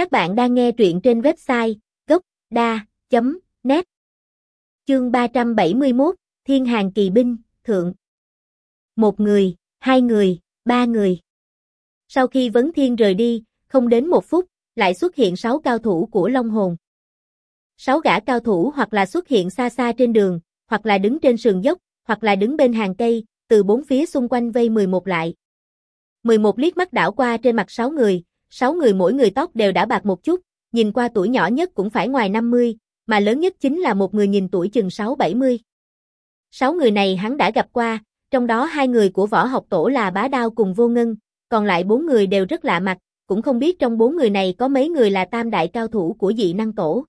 Các bạn đang nghe truyện trên website gốc.da.net Chương 371, Thiên Hàng Kỳ Binh, Thượng Một người, hai người, ba người Sau khi Vấn Thiên rời đi, không đến một phút, lại xuất hiện sáu cao thủ của Long Hồn. Sáu gã cao thủ hoặc là xuất hiện xa xa trên đường, hoặc là đứng trên sườn dốc, hoặc là đứng bên hàng cây, từ bốn phía xung quanh vây 11 lại. 11 liếc mắt đảo qua trên mặt sáu người, sáu người mỗi người tóc đều đã bạc một chút, nhìn qua tuổi nhỏ nhất cũng phải ngoài 50, mà lớn nhất chính là một người nhìn tuổi chừng 6-70. Sáu người này hắn đã gặp qua, trong đó hai người của võ học tổ là bá đao cùng vô ngân, còn lại bốn người đều rất lạ mặt, cũng không biết trong bốn người này có mấy người là tam đại cao thủ của dị năng tổ.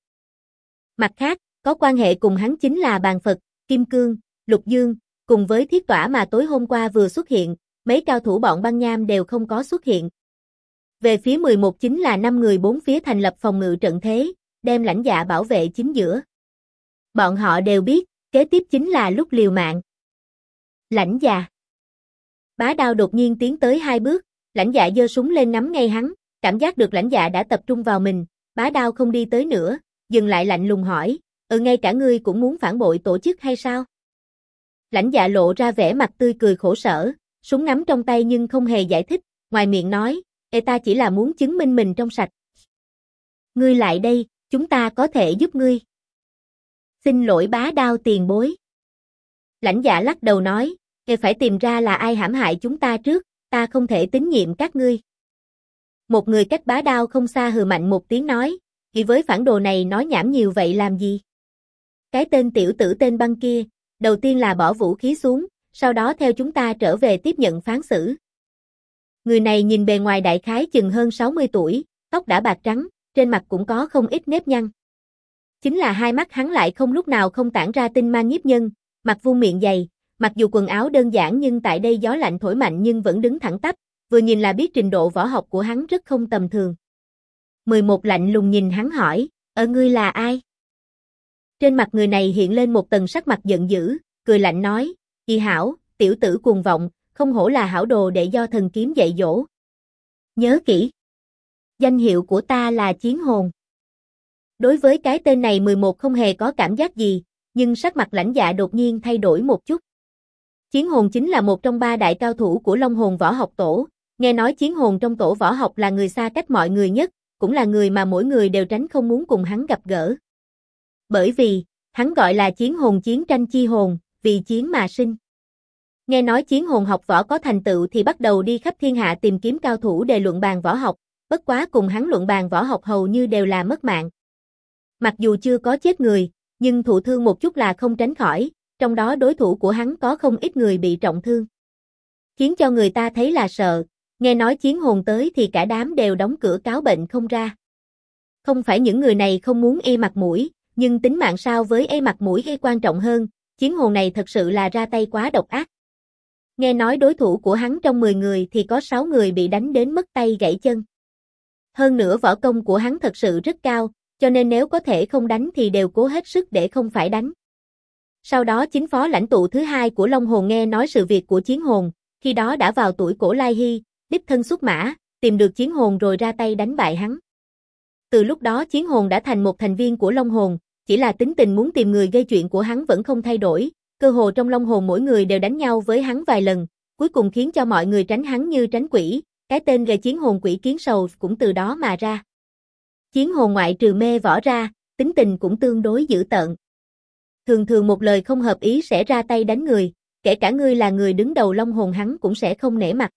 Mặt khác, có quan hệ cùng hắn chính là bàn Phật, Kim Cương, Lục Dương, cùng với thiết tỏa mà tối hôm qua vừa xuất hiện, mấy cao thủ bọn băng nham đều không có xuất hiện. Về phía 11 chính là 5 người bốn phía thành lập phòng ngự trận thế, đem lãnh dạ bảo vệ chính giữa. Bọn họ đều biết, kế tiếp chính là lúc liều mạng. Lãnh dạ. Bá đao đột nhiên tiến tới hai bước, lãnh dạ giơ súng lên nắm ngay hắn, cảm giác được lãnh dạ đã tập trung vào mình, bá đao không đi tới nữa, dừng lại lạnh lùng hỏi, ừ ngay cả ngươi cũng muốn phản bội tổ chức hay sao? Lãnh dạ lộ ra vẻ mặt tươi cười khổ sở, súng nắm trong tay nhưng không hề giải thích, ngoài miệng nói, Ê ta chỉ là muốn chứng minh mình trong sạch. Ngươi lại đây, chúng ta có thể giúp ngươi. Xin lỗi bá đao tiền bối. Lãnh giả lắc đầu nói, Ê phải tìm ra là ai hãm hại chúng ta trước, ta không thể tín nhiệm các ngươi. Một người cách bá đao không xa hừ mạnh một tiếng nói, kỳ với phản đồ này nói nhảm nhiều vậy làm gì? Cái tên tiểu tử tên băng kia, đầu tiên là bỏ vũ khí xuống, sau đó theo chúng ta trở về tiếp nhận phán xử. Người này nhìn bề ngoài đại khái chừng hơn 60 tuổi, tóc đã bạc trắng, trên mặt cũng có không ít nếp nhăn. Chính là hai mắt hắn lại không lúc nào không tản ra tinh man nhiếp nhân, mặt vuông miệng dày, mặc dù quần áo đơn giản nhưng tại đây gió lạnh thổi mạnh nhưng vẫn đứng thẳng tắp, vừa nhìn là biết trình độ võ học của hắn rất không tầm thường. 11 lạnh lùng nhìn hắn hỏi, ở ngươi là ai? Trên mặt người này hiện lên một tầng sắc mặt giận dữ, cười lạnh nói, y hảo, tiểu tử cuồng vọng, không hổ là hảo đồ để do thần kiếm dạy dỗ. Nhớ kỹ. Danh hiệu của ta là Chiến Hồn. Đối với cái tên này 11 không hề có cảm giác gì, nhưng sắc mặt lãnh dạ đột nhiên thay đổi một chút. Chiến hồn chính là một trong ba đại cao thủ của Long hồn võ học tổ, nghe nói chiến hồn trong tổ võ học là người xa cách mọi người nhất, cũng là người mà mỗi người đều tránh không muốn cùng hắn gặp gỡ. Bởi vì, hắn gọi là chiến hồn chiến tranh chi hồn, vì chiến mà sinh. Nghe nói chiến hồn học võ có thành tựu thì bắt đầu đi khắp thiên hạ tìm kiếm cao thủ để luận bàn võ học, bất quá cùng hắn luận bàn võ học hầu như đều là mất mạng. Mặc dù chưa có chết người, nhưng thụ thương một chút là không tránh khỏi, trong đó đối thủ của hắn có không ít người bị trọng thương. Khiến cho người ta thấy là sợ, nghe nói chiến hồn tới thì cả đám đều đóng cửa cáo bệnh không ra. Không phải những người này không muốn e mặt mũi, nhưng tính mạng sao với e mặt mũi e quan trọng hơn, chiến hồn này thật sự là ra tay quá độc ác. Nghe nói đối thủ của hắn trong 10 người thì có 6 người bị đánh đến mất tay gãy chân. Hơn nữa võ công của hắn thật sự rất cao, cho nên nếu có thể không đánh thì đều cố hết sức để không phải đánh. Sau đó chính phó lãnh tụ thứ hai của Long Hồn nghe nói sự việc của chiến hồn, khi đó đã vào tuổi cổ Lai Hy, đích thân xuất mã, tìm được chiến hồn rồi ra tay đánh bại hắn. Từ lúc đó chiến hồn đã thành một thành viên của Long Hồn, chỉ là tính tình muốn tìm người gây chuyện của hắn vẫn không thay đổi, cơ hồ trong Long Hồn mỗi người đều đánh nhau với hắn vài lần, cuối cùng khiến cho mọi người tránh hắn như tránh quỷ, cái tên gây chiến hồn quỷ kiến sầu cũng từ đó mà ra. Chiến hồn ngoại trừ mê võ ra, tính tình cũng tương đối dữ tợn. Thường thường một lời không hợp ý sẽ ra tay đánh người, kể cả ngươi là người đứng đầu long hồn hắn cũng sẽ không nể mặt.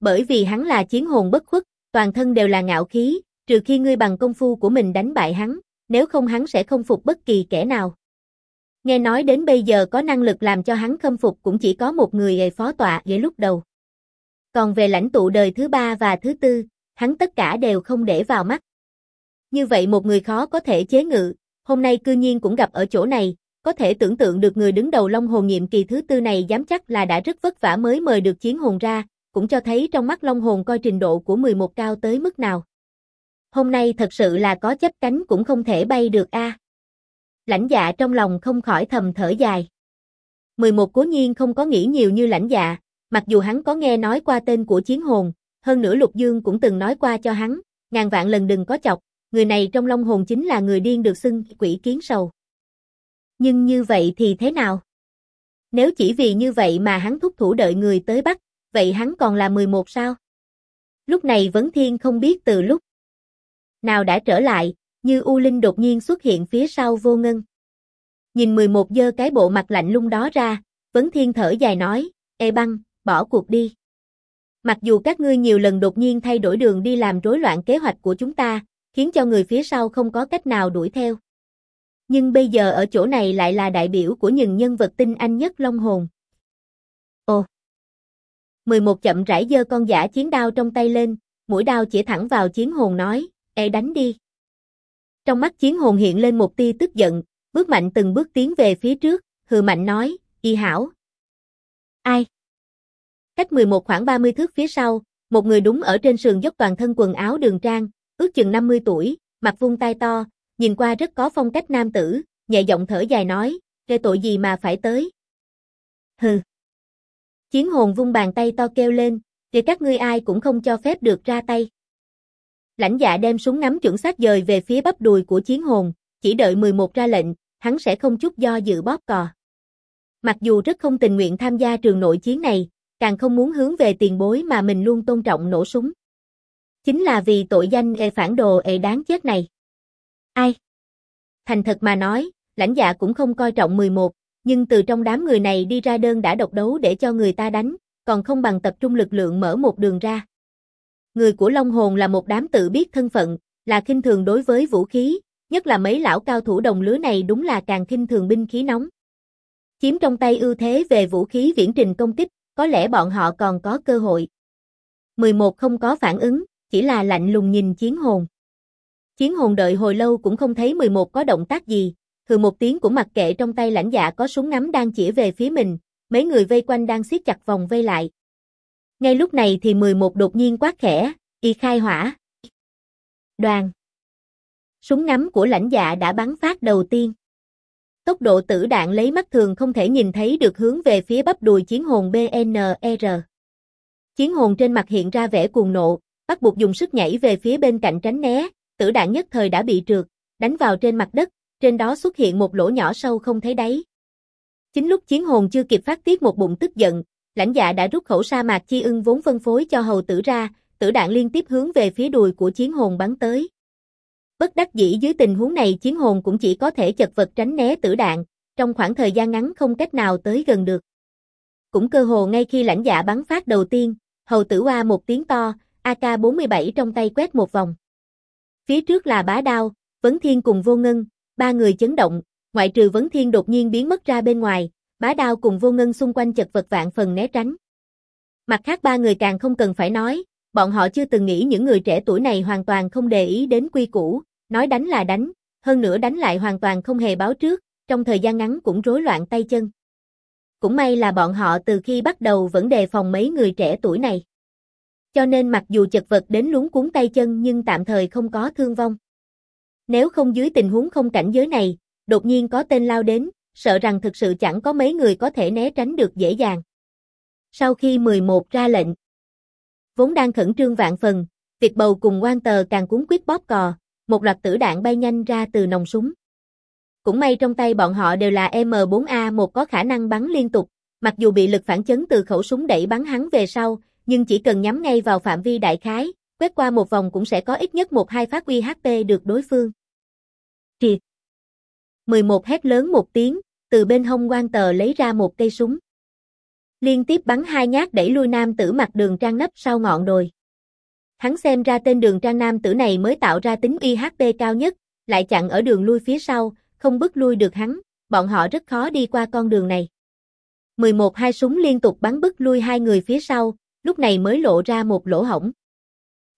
Bởi vì hắn là chiến hồn bất khuất, toàn thân đều là ngạo khí, trừ khi ngươi bằng công phu của mình đánh bại hắn, nếu không hắn sẽ không phục bất kỳ kẻ nào. Nghe nói đến bây giờ có năng lực làm cho hắn khâm phục cũng chỉ có một người hệ phó tọa ghế lúc đầu. Còn về lãnh tụ đời thứ ba và thứ tư, hắn tất cả đều không để vào mắt. Như vậy một người khó có thể chế ngự, hôm nay cư nhiên cũng gặp ở chỗ này, có thể tưởng tượng được người đứng đầu Long Hồn nhiệm kỳ thứ tư này dám chắc là đã rất vất vả mới mời được chiến hồn ra, cũng cho thấy trong mắt Long Hồn coi trình độ của 11 cao tới mức nào. Hôm nay thật sự là có chấp cánh cũng không thể bay được a. Lãnh dạ trong lòng không khỏi thầm thở dài. 11 cố nhiên không có nghĩ nhiều như lãnh dạ, mặc dù hắn có nghe nói qua tên của chiến hồn, hơn nữa Lục Dương cũng từng nói qua cho hắn, ngàn vạn lần đừng có chọc, người này trong long hồn chính là người điên được xưng quỷ kiến sầu. Nhưng như vậy thì thế nào? Nếu chỉ vì như vậy mà hắn thúc thủ đợi người tới bắt, vậy hắn còn là 11 sao? Lúc này Vấn Thiên không biết từ lúc nào đã trở lại, như U Linh đột nhiên xuất hiện phía sau vô ngân. Nhìn 11 dơ cái bộ mặt lạnh lung đó ra, Vấn Thiên thở dài nói, Ê băng, bỏ cuộc đi. Mặc dù các ngươi nhiều lần đột nhiên thay đổi đường đi làm rối loạn kế hoạch của chúng ta, khiến cho người phía sau không có cách nào đuổi theo. Nhưng bây giờ ở chỗ này lại là đại biểu của những nhân vật tinh anh nhất Long Hồn. Ồ! 11 chậm rãi dơ con giả chiến đao trong tay lên, mũi đao chỉ thẳng vào chiến hồn nói, Ê đánh đi. Trong mắt chiến hồn hiện lên một tia tức giận, bước mạnh từng bước tiến về phía trước, hừ mạnh nói, y hảo. Ai? Cách 11 khoảng 30 thước phía sau, một người đúng ở trên sườn dốc toàn thân quần áo đường trang, ước chừng 50 tuổi, mặt vung tay to, nhìn qua rất có phong cách nam tử, nhẹ giọng thở dài nói, gây tội gì mà phải tới. Hừ. Chiến hồn vung bàn tay to kêu lên, thì các ngươi ai cũng không cho phép được ra tay. Lãnh dạ đem súng ngắm chuẩn xác dời về phía bắp đùi của chiến hồn, chỉ đợi 11 ra lệnh, hắn sẽ không chút do dự bóp cò. Mặc dù rất không tình nguyện tham gia trường nội chiến này, càng không muốn hướng về tiền bối mà mình luôn tôn trọng nổ súng. Chính là vì tội danh e phản đồ e đáng chết này. Ai? Thành thật mà nói, lãnh dạ cũng không coi trọng 11, nhưng từ trong đám người này đi ra đơn đã độc đấu để cho người ta đánh, còn không bằng tập trung lực lượng mở một đường ra. Người của Long Hồn là một đám tự biết thân phận, là khinh thường đối với vũ khí, nhất là mấy lão cao thủ đồng lứa này đúng là càng khinh thường binh khí nóng. Chiếm trong tay ưu thế về vũ khí viễn trình công kích, có lẽ bọn họ còn có cơ hội. 11 không có phản ứng, chỉ là lạnh lùng nhìn chiến hồn. Chiến hồn đợi hồi lâu cũng không thấy 11 có động tác gì, hừ một tiếng cũng mặc kệ trong tay lãnh dạ có súng ngắm đang chỉ về phía mình, mấy người vây quanh đang siết chặt vòng vây lại. Ngay lúc này thì 11 đột nhiên quát khẽ, y khai hỏa. Đoàn. Súng ngắm của lãnh dạ đã bắn phát đầu tiên. Tốc độ tử đạn lấy mắt thường không thể nhìn thấy được hướng về phía bắp đùi chiến hồn BNR. Chiến hồn trên mặt hiện ra vẻ cuồng nộ, bắt buộc dùng sức nhảy về phía bên cạnh tránh né, tử đạn nhất thời đã bị trượt, đánh vào trên mặt đất, trên đó xuất hiện một lỗ nhỏ sâu không thấy đáy. Chính lúc chiến hồn chưa kịp phát tiết một bụng tức giận, lãnh dạ đã rút khẩu sa mạc chi ưng vốn phân phối cho hầu tử ra, tử đạn liên tiếp hướng về phía đùi của chiến hồn bắn tới. Bất đắc dĩ dưới tình huống này chiến hồn cũng chỉ có thể chật vật tránh né tử đạn, trong khoảng thời gian ngắn không cách nào tới gần được. Cũng cơ hồ ngay khi lãnh dạ bắn phát đầu tiên, hầu tử hoa một tiếng to, AK-47 trong tay quét một vòng. Phía trước là bá đao, Vấn Thiên cùng vô ngân, ba người chấn động, ngoại trừ Vấn Thiên đột nhiên biến mất ra bên ngoài, bá đao cùng vô ngân xung quanh chật vật vạn phần né tránh. Mặt khác ba người càng không cần phải nói, bọn họ chưa từng nghĩ những người trẻ tuổi này hoàn toàn không để ý đến quy củ, nói đánh là đánh, hơn nữa đánh lại hoàn toàn không hề báo trước, trong thời gian ngắn cũng rối loạn tay chân. Cũng may là bọn họ từ khi bắt đầu vẫn đề phòng mấy người trẻ tuổi này. Cho nên mặc dù chật vật đến lúng cuốn tay chân nhưng tạm thời không có thương vong. Nếu không dưới tình huống không cảnh giới này, đột nhiên có tên lao đến, sợ rằng thực sự chẳng có mấy người có thể né tránh được dễ dàng. Sau khi 11 ra lệnh, vốn đang khẩn trương vạn phần, Việt bầu cùng quan tờ càng cuốn quyết bóp cò, một loạt tử đạn bay nhanh ra từ nòng súng. Cũng may trong tay bọn họ đều là M4A1 có khả năng bắn liên tục, mặc dù bị lực phản chấn từ khẩu súng đẩy bắn hắn về sau, nhưng chỉ cần nhắm ngay vào phạm vi đại khái, quét qua một vòng cũng sẽ có ít nhất một hai phát uy HP được đối phương. Triệt. 11 hét lớn một tiếng, từ bên hông quan tờ lấy ra một cây súng. Liên tiếp bắn hai nhát đẩy lui nam tử mặt đường trang nấp sau ngọn đồi. Hắn xem ra tên đường trang nam tử này mới tạo ra tính IHP cao nhất, lại chặn ở đường lui phía sau, không bước lui được hắn, bọn họ rất khó đi qua con đường này. 11 hai súng liên tục bắn bức lui hai người phía sau, lúc này mới lộ ra một lỗ hổng.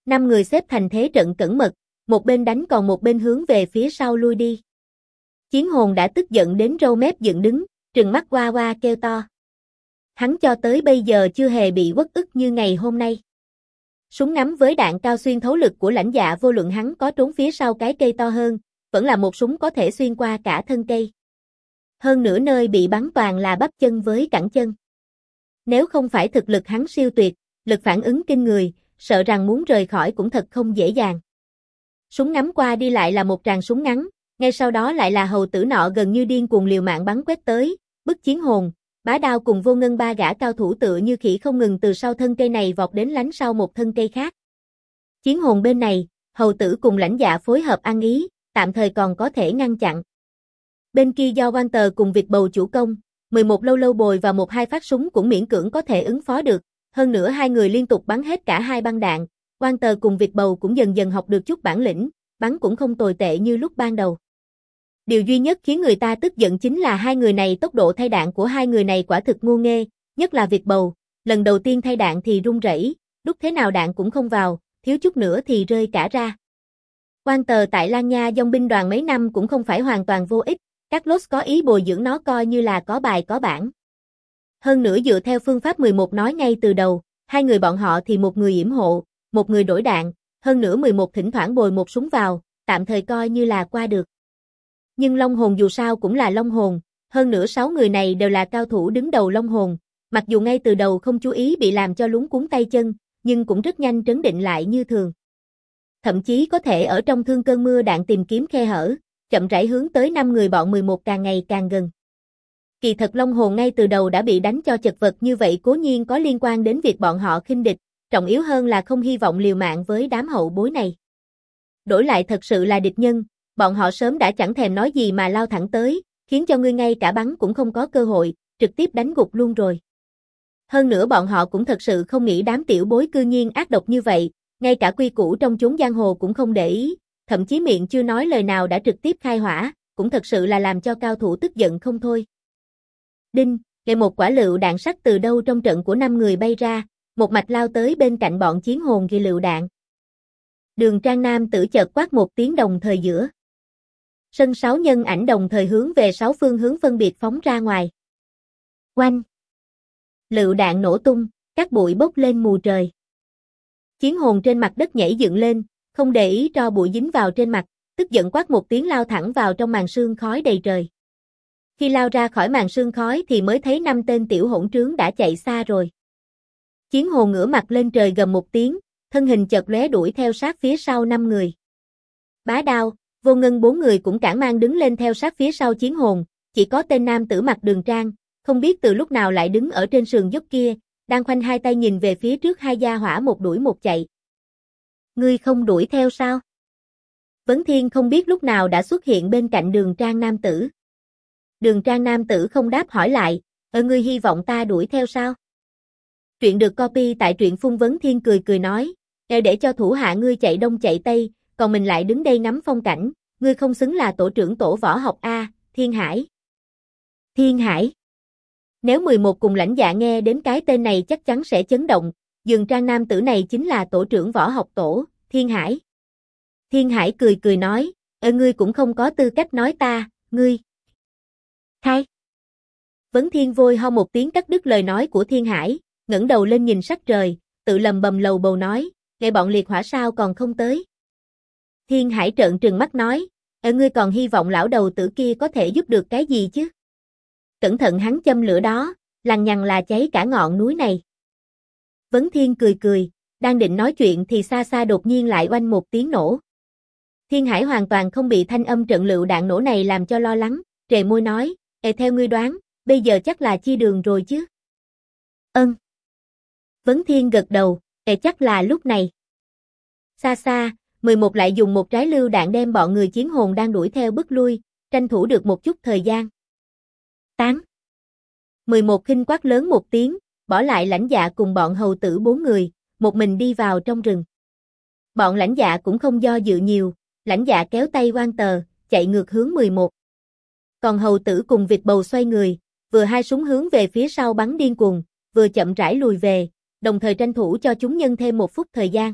Năm người xếp thành thế trận cẩn mật, một bên đánh còn một bên hướng về phía sau lui đi. Chiến hồn đã tức giận đến râu mép dựng đứng, trừng mắt qua qua kêu to. Hắn cho tới bây giờ chưa hề bị quất ức như ngày hôm nay. Súng ngắm với đạn cao xuyên thấu lực của lãnh dạ vô luận hắn có trốn phía sau cái cây to hơn, vẫn là một súng có thể xuyên qua cả thân cây. Hơn nửa nơi bị bắn toàn là bắp chân với cẳng chân. Nếu không phải thực lực hắn siêu tuyệt, lực phản ứng kinh người, sợ rằng muốn rời khỏi cũng thật không dễ dàng. Súng ngắm qua đi lại là một tràng súng ngắn, ngay sau đó lại là hầu tử nọ gần như điên cuồng liều mạng bắn quét tới, bức chiến hồn, bá đao cùng vô ngân ba gã cao thủ tựa như khỉ không ngừng từ sau thân cây này vọt đến lánh sau một thân cây khác. Chiến hồn bên này, hầu tử cùng lãnh dạ phối hợp ăn ý, tạm thời còn có thể ngăn chặn. Bên kia do quan tờ cùng việc bầu chủ công, 11 lâu lâu bồi và một hai phát súng cũng miễn cưỡng có thể ứng phó được, hơn nữa hai người liên tục bắn hết cả hai băng đạn, quan tờ cùng việc bầu cũng dần dần học được chút bản lĩnh, bắn cũng không tồi tệ như lúc ban đầu. Điều duy nhất khiến người ta tức giận chính là hai người này tốc độ thay đạn của hai người này quả thực ngu nghê, nhất là việc bầu, lần đầu tiên thay đạn thì run rẩy, lúc thế nào đạn cũng không vào, thiếu chút nữa thì rơi cả ra. Quan tờ tại Lan Nha dòng binh đoàn mấy năm cũng không phải hoàn toàn vô ích, các lốt có ý bồi dưỡng nó coi như là có bài có bản. Hơn nữa dựa theo phương pháp 11 nói ngay từ đầu, hai người bọn họ thì một người yểm hộ, một người đổi đạn, hơn nữa 11 thỉnh thoảng bồi một súng vào, tạm thời coi như là qua được. Nhưng Long Hồn dù sao cũng là Long Hồn, hơn nữa 6 người này đều là cao thủ đứng đầu Long Hồn, mặc dù ngay từ đầu không chú ý bị làm cho lúng cuốn tay chân, nhưng cũng rất nhanh trấn định lại như thường. Thậm chí có thể ở trong thương cơn mưa đạn tìm kiếm khe hở, chậm rãi hướng tới năm người bọn 11 càng ngày càng gần. Kỳ thật Long Hồn ngay từ đầu đã bị đánh cho chật vật như vậy cố nhiên có liên quan đến việc bọn họ khinh địch, trọng yếu hơn là không hy vọng liều mạng với đám hậu bối này. Đổi lại thật sự là địch nhân, bọn họ sớm đã chẳng thèm nói gì mà lao thẳng tới, khiến cho ngươi ngay cả bắn cũng không có cơ hội, trực tiếp đánh gục luôn rồi. Hơn nữa bọn họ cũng thật sự không nghĩ đám tiểu bối cư nhiên ác độc như vậy, ngay cả quy củ trong chốn giang hồ cũng không để ý, thậm chí miệng chưa nói lời nào đã trực tiếp khai hỏa, cũng thật sự là làm cho cao thủ tức giận không thôi. Đinh, ngày một quả lựu đạn sắt từ đâu trong trận của năm người bay ra, một mạch lao tới bên cạnh bọn chiến hồn ghi lựu đạn. Đường Trang Nam tử chợt quát một tiếng đồng thời giữa. Sân sáu nhân ảnh đồng thời hướng về sáu phương hướng phân biệt phóng ra ngoài. Quanh. Lựu đạn nổ tung, các bụi bốc lên mù trời. Chiến hồn trên mặt đất nhảy dựng lên, không để ý cho bụi dính vào trên mặt, tức giận quát một tiếng lao thẳng vào trong màn sương khói đầy trời. Khi lao ra khỏi màn sương khói thì mới thấy năm tên tiểu hỗn trướng đã chạy xa rồi. Chiến hồn ngửa mặt lên trời gầm một tiếng, thân hình chợt lóe đuổi theo sát phía sau năm người. Bá đao, vô ngân bốn người cũng cản mang đứng lên theo sát phía sau chiến hồn, chỉ có tên nam tử mặt đường trang, không biết từ lúc nào lại đứng ở trên sườn dốc kia, đang khoanh hai tay nhìn về phía trước hai gia hỏa một đuổi một chạy. Ngươi không đuổi theo sao? Vấn Thiên không biết lúc nào đã xuất hiện bên cạnh đường trang nam tử. Đường trang nam tử không đáp hỏi lại, ở ngươi hy vọng ta đuổi theo sao? Truyện được copy tại truyện phung vấn thiên cười cười nói, để cho thủ hạ ngươi chạy đông chạy tây, còn mình lại đứng đây ngắm phong cảnh, ngươi không xứng là tổ trưởng tổ võ học A, Thiên Hải. Thiên Hải. Nếu 11 cùng lãnh dạ nghe đến cái tên này chắc chắn sẽ chấn động, dường trang nam tử này chính là tổ trưởng võ học tổ, Thiên Hải. Thiên Hải cười cười nói, ơ ngươi cũng không có tư cách nói ta, ngươi. Khai. Vấn Thiên vôi ho một tiếng cắt đứt lời nói của Thiên Hải, ngẩng đầu lên nhìn sắc trời, tự lầm bầm lầu bầu nói, ngày bọn liệt hỏa sao còn không tới. Thiên Hải trợn trừng mắt nói, ở ngươi còn hy vọng lão đầu tử kia có thể giúp được cái gì chứ? Cẩn thận hắn châm lửa đó, lằng nhằng là cháy cả ngọn núi này. Vấn Thiên cười cười, đang định nói chuyện thì xa xa đột nhiên lại oanh một tiếng nổ. Thiên Hải hoàn toàn không bị thanh âm trận lựu đạn nổ này làm cho lo lắng, trề môi nói, Ê theo ngươi đoán, bây giờ chắc là chi đường rồi chứ? Ân. Vấn Thiên gật đầu, Ê chắc là lúc này. Xa xa, 11 lại dùng một trái lưu đạn đem bọn người chiến hồn đang đuổi theo bước lui, tranh thủ được một chút thời gian. Tán. 11 khinh quát lớn một tiếng, bỏ lại lãnh dạ cùng bọn hầu tử bốn người, một mình đi vào trong rừng. Bọn lãnh dạ cũng không do dự nhiều, lãnh dạ kéo tay quan tờ, chạy ngược hướng 11. Còn hầu tử cùng vịt bầu xoay người, vừa hai súng hướng về phía sau bắn điên cuồng, vừa chậm rãi lùi về, đồng thời tranh thủ cho chúng nhân thêm một phút thời gian.